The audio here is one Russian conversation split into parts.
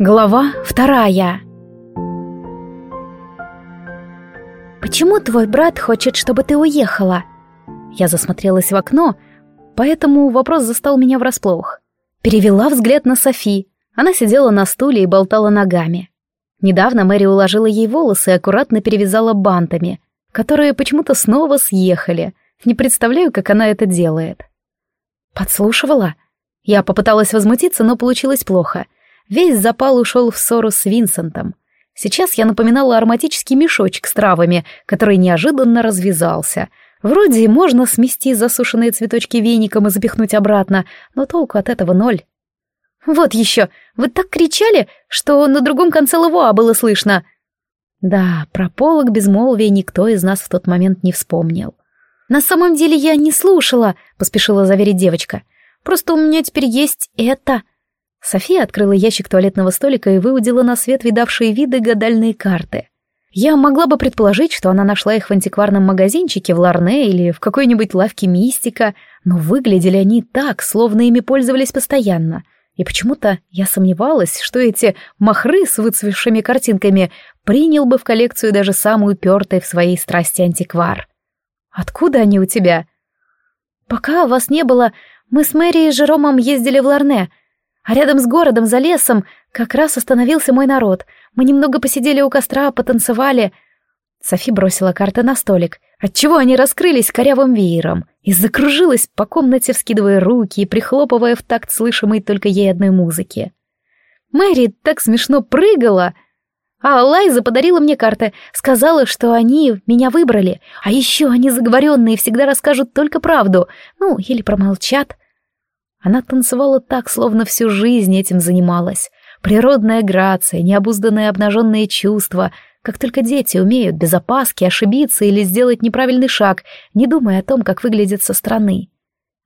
Глава вторая «Почему твой брат хочет, чтобы ты уехала?» Я засмотрелась в окно, поэтому вопрос застал меня врасплох. Перевела взгляд на Софи. Она сидела на стуле и болтала ногами. Недавно Мэри уложила ей волосы и аккуратно перевязала бантами, которые почему-то снова съехали. Не представляю, как она это делает. Подслушивала? Я попыталась возмутиться, но получилось плохо. Весь запал ушел в ссору с Винсентом. Сейчас я напоминала ароматический мешочек с травами, который неожиданно развязался. Вроде можно смести засушенные цветочки веником и запихнуть обратно, но толку от этого ноль. «Вот еще! Вы так кричали, что на другом конце Лавуа было слышно!» Да, про полок безмолвия никто из нас в тот момент не вспомнил. «На самом деле я не слушала», — поспешила заверить девочка. «Просто у меня теперь есть это». София открыла ящик туалетного столика и выудила на свет видавшие виды гадальные карты. Я могла бы предположить, что она нашла их в антикварном магазинчике в Ларне или в какой-нибудь лавке мистика, но выглядели они так, словно ими пользовались постоянно. И почему-то я сомневалась, что эти махры с выцвевшими картинками принял бы в коллекцию даже самый упертый в своей страсти антиквар. «Откуда они у тебя?» «Пока вас не было, мы с Мэри и Жеромом ездили в Ларне, а рядом с городом, за лесом, как раз остановился мой народ. Мы немного посидели у костра, потанцевали». Софи бросила карты на столик, отчего они раскрылись корявым веером, и закружилась по комнате, вскидывая руки и прихлопывая в такт слышимой только ей одной музыки. Мэри так смешно прыгала — а Лайза подарила мне карты, сказала, что они меня выбрали, а еще они заговоренные всегда расскажут только правду, ну, или промолчат. Она танцевала так, словно всю жизнь этим занималась. Природная грация, необузданные обнаженные чувства, как только дети умеют без опаски ошибиться или сделать неправильный шаг, не думая о том, как выглядит со стороны.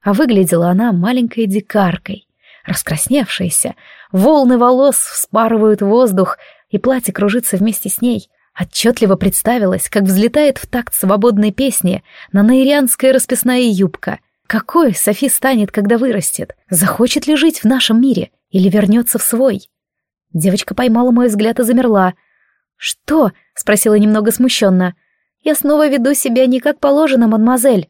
А выглядела она маленькой дикаркой, раскрасневшаяся, волны волос вспарывают воздух, и платье кружится вместе с ней. Отчетливо представилось, как взлетает в такт свободной песни на наирианская расписная юбка. Какой Софи станет, когда вырастет? Захочет ли жить в нашем мире или вернется в свой? Девочка поймала мой взгляд и замерла. «Что?» — спросила немного смущенно. «Я снова веду себя не как положено, мадемуазель».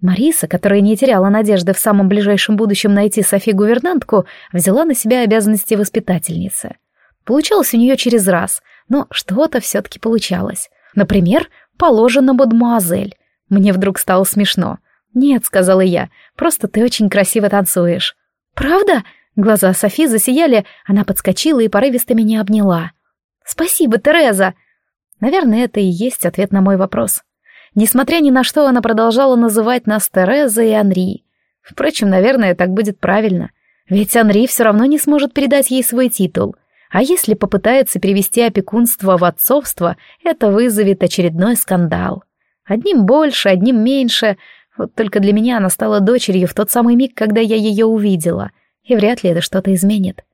Мариса, которая не теряла надежды в самом ближайшем будущем найти Софи гувернантку, взяла на себя обязанности воспитательницы. Получалось у нее через раз, но что-то все-таки получалось. Например, положено мадемуазель. Мне вдруг стало смешно. «Нет», — сказала я, — «просто ты очень красиво танцуешь». «Правда?» Глаза Софи засияли, она подскочила и порывисто меня обняла. «Спасибо, Тереза!» Наверное, это и есть ответ на мой вопрос. Несмотря ни на что, она продолжала называть нас Тереза и Анри. Впрочем, наверное, так будет правильно. Ведь Анри все равно не сможет передать ей свой титул — а если попытается перевести опекунство в отцовство, это вызовет очередной скандал. Одним больше, одним меньше. Вот только для меня она стала дочерью в тот самый миг, когда я ее увидела. И вряд ли это что-то изменит.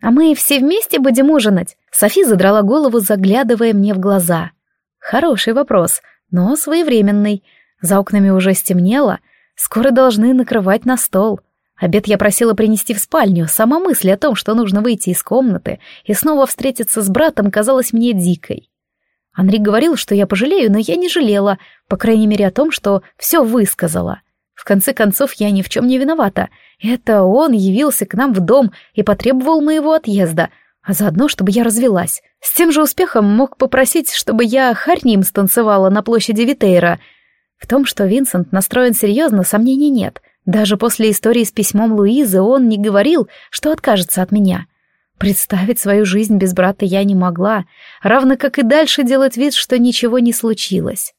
«А мы все вместе будем ужинать?» Софи задрала голову, заглядывая мне в глаза. «Хороший вопрос, но своевременный. За окнами уже стемнело. Скоро должны накрывать на стол. Обед я просила принести в спальню, сама мысль о том, что нужно выйти из комнаты и снова встретиться с братом, казалась мне дикой. Анри говорил, что я пожалею, но я не жалела, по крайней мере о том, что все высказала. В конце концов, я ни в чем не виновата. Это он явился к нам в дом и потребовал моего отъезда, а заодно, чтобы я развелась. С тем же успехом мог попросить, чтобы я харним станцевала на площади Витейра. В том, что Винсент настроен серьезно, сомнений нет — даже после истории с письмом Луизы он не говорил, что откажется от меня. Представить свою жизнь без брата я не могла, равно как и дальше делать вид, что ничего не случилось.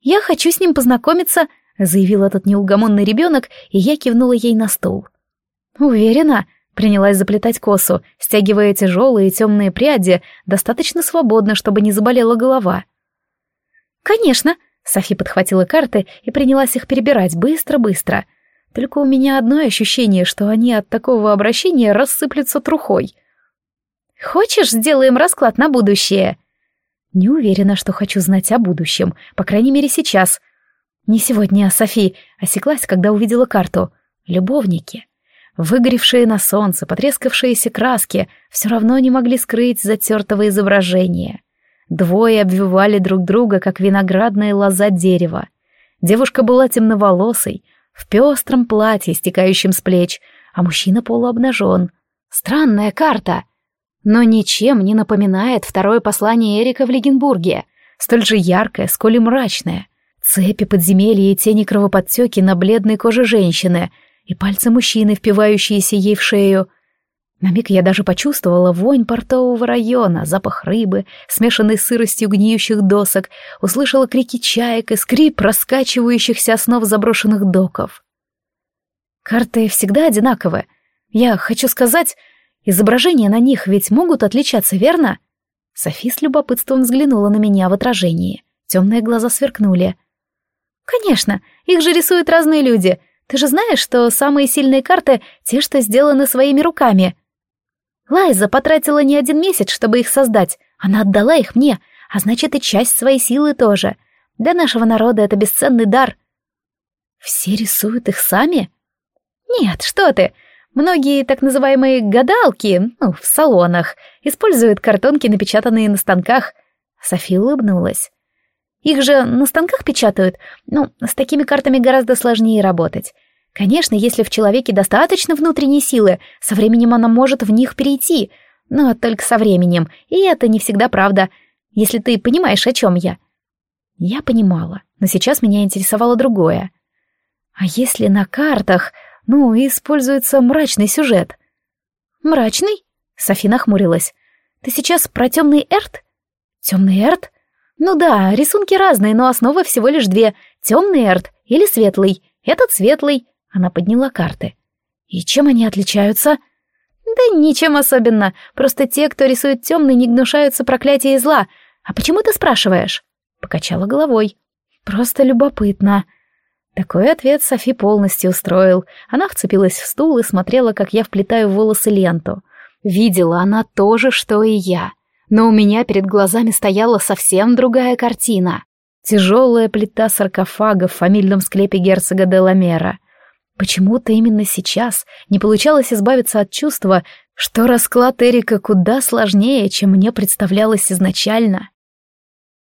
«Я хочу с ним познакомиться», — заявил этот неугомонный ребенок, и я кивнула ей на стул. «Уверена», — принялась заплетать косу, стягивая тяжелые темные пряди, достаточно свободно, чтобы не заболела голова. «Конечно», Софи подхватила карты и принялась их перебирать быстро-быстро. Только у меня одно ощущение, что они от такого обращения рассыплются трухой. «Хочешь, сделаем расклад на будущее?» Не уверена, что хочу знать о будущем, по крайней мере сейчас. Не сегодня, а Софи осеклась, когда увидела карту. Любовники. Выгоревшие на солнце, потрескавшиеся краски все равно не могли скрыть затертого изображения. Двое обвивали друг друга, как виноградная лоза дерева. Девушка была темноволосой, в пестром платье, стекающем с плеч, а мужчина полуобнажен. Странная карта, но ничем не напоминает второе послание Эрика в Легенбурге, столь же яркое, сколь и мрачное. Цепи подземелья и тени кровоподтеки на бледной коже женщины и пальцы мужчины, впивающиеся ей в шею. На миг я даже почувствовала вонь портового района, запах рыбы, смешанный с сыростью гниющих досок, услышала крики чаек и скрип раскачивающихся основ заброшенных доков. Карты всегда одинаковы. Я хочу сказать, изображения на них ведь могут отличаться, верно? Софи с любопытством взглянула на меня в отражении. Темные глаза сверкнули. «Конечно, их же рисуют разные люди. Ты же знаешь, что самые сильные карты — те, что сделаны своими руками. Лайза потратила не один месяц, чтобы их создать. Она отдала их мне, а значит и часть своей силы тоже. Для нашего народа это бесценный дар. Все рисуют их сами? Нет, что ты. Многие так называемые гадалки, ну, в салонах, используют картонки, напечатанные на станках. София улыбнулась. Их же на станках печатают. Ну, с такими картами гораздо сложнее работать. Конечно, если в человеке достаточно внутренней силы, со временем она может в них перейти. Но только со временем. И это не всегда правда. Если ты понимаешь, о чем я. Я понимала, но сейчас меня интересовало другое. А если на картах, ну, используется мрачный сюжет? Мрачный? Софи нахмурилась. Ты сейчас про темный эрт? Темный эрт? Ну да, рисунки разные, но основы всего лишь две. Темный эрт или светлый. Этот светлый. Она подняла карты. И чем они отличаются? Да ничем особенно. Просто те, кто рисует темный, не гнушаются проклятия и зла. А почему ты спрашиваешь? Покачала головой. Просто любопытно. Такой ответ Софи полностью устроил. Она вцепилась в стул и смотрела, как я вплетаю в волосы ленту. Видела она то же, что и я но у меня перед глазами стояла совсем другая картина. Тяжелая плита саркофага в фамильном склепе герцога де Ламера. Почему-то именно сейчас не получалось избавиться от чувства, что расклад Эрика куда сложнее, чем мне представлялось изначально.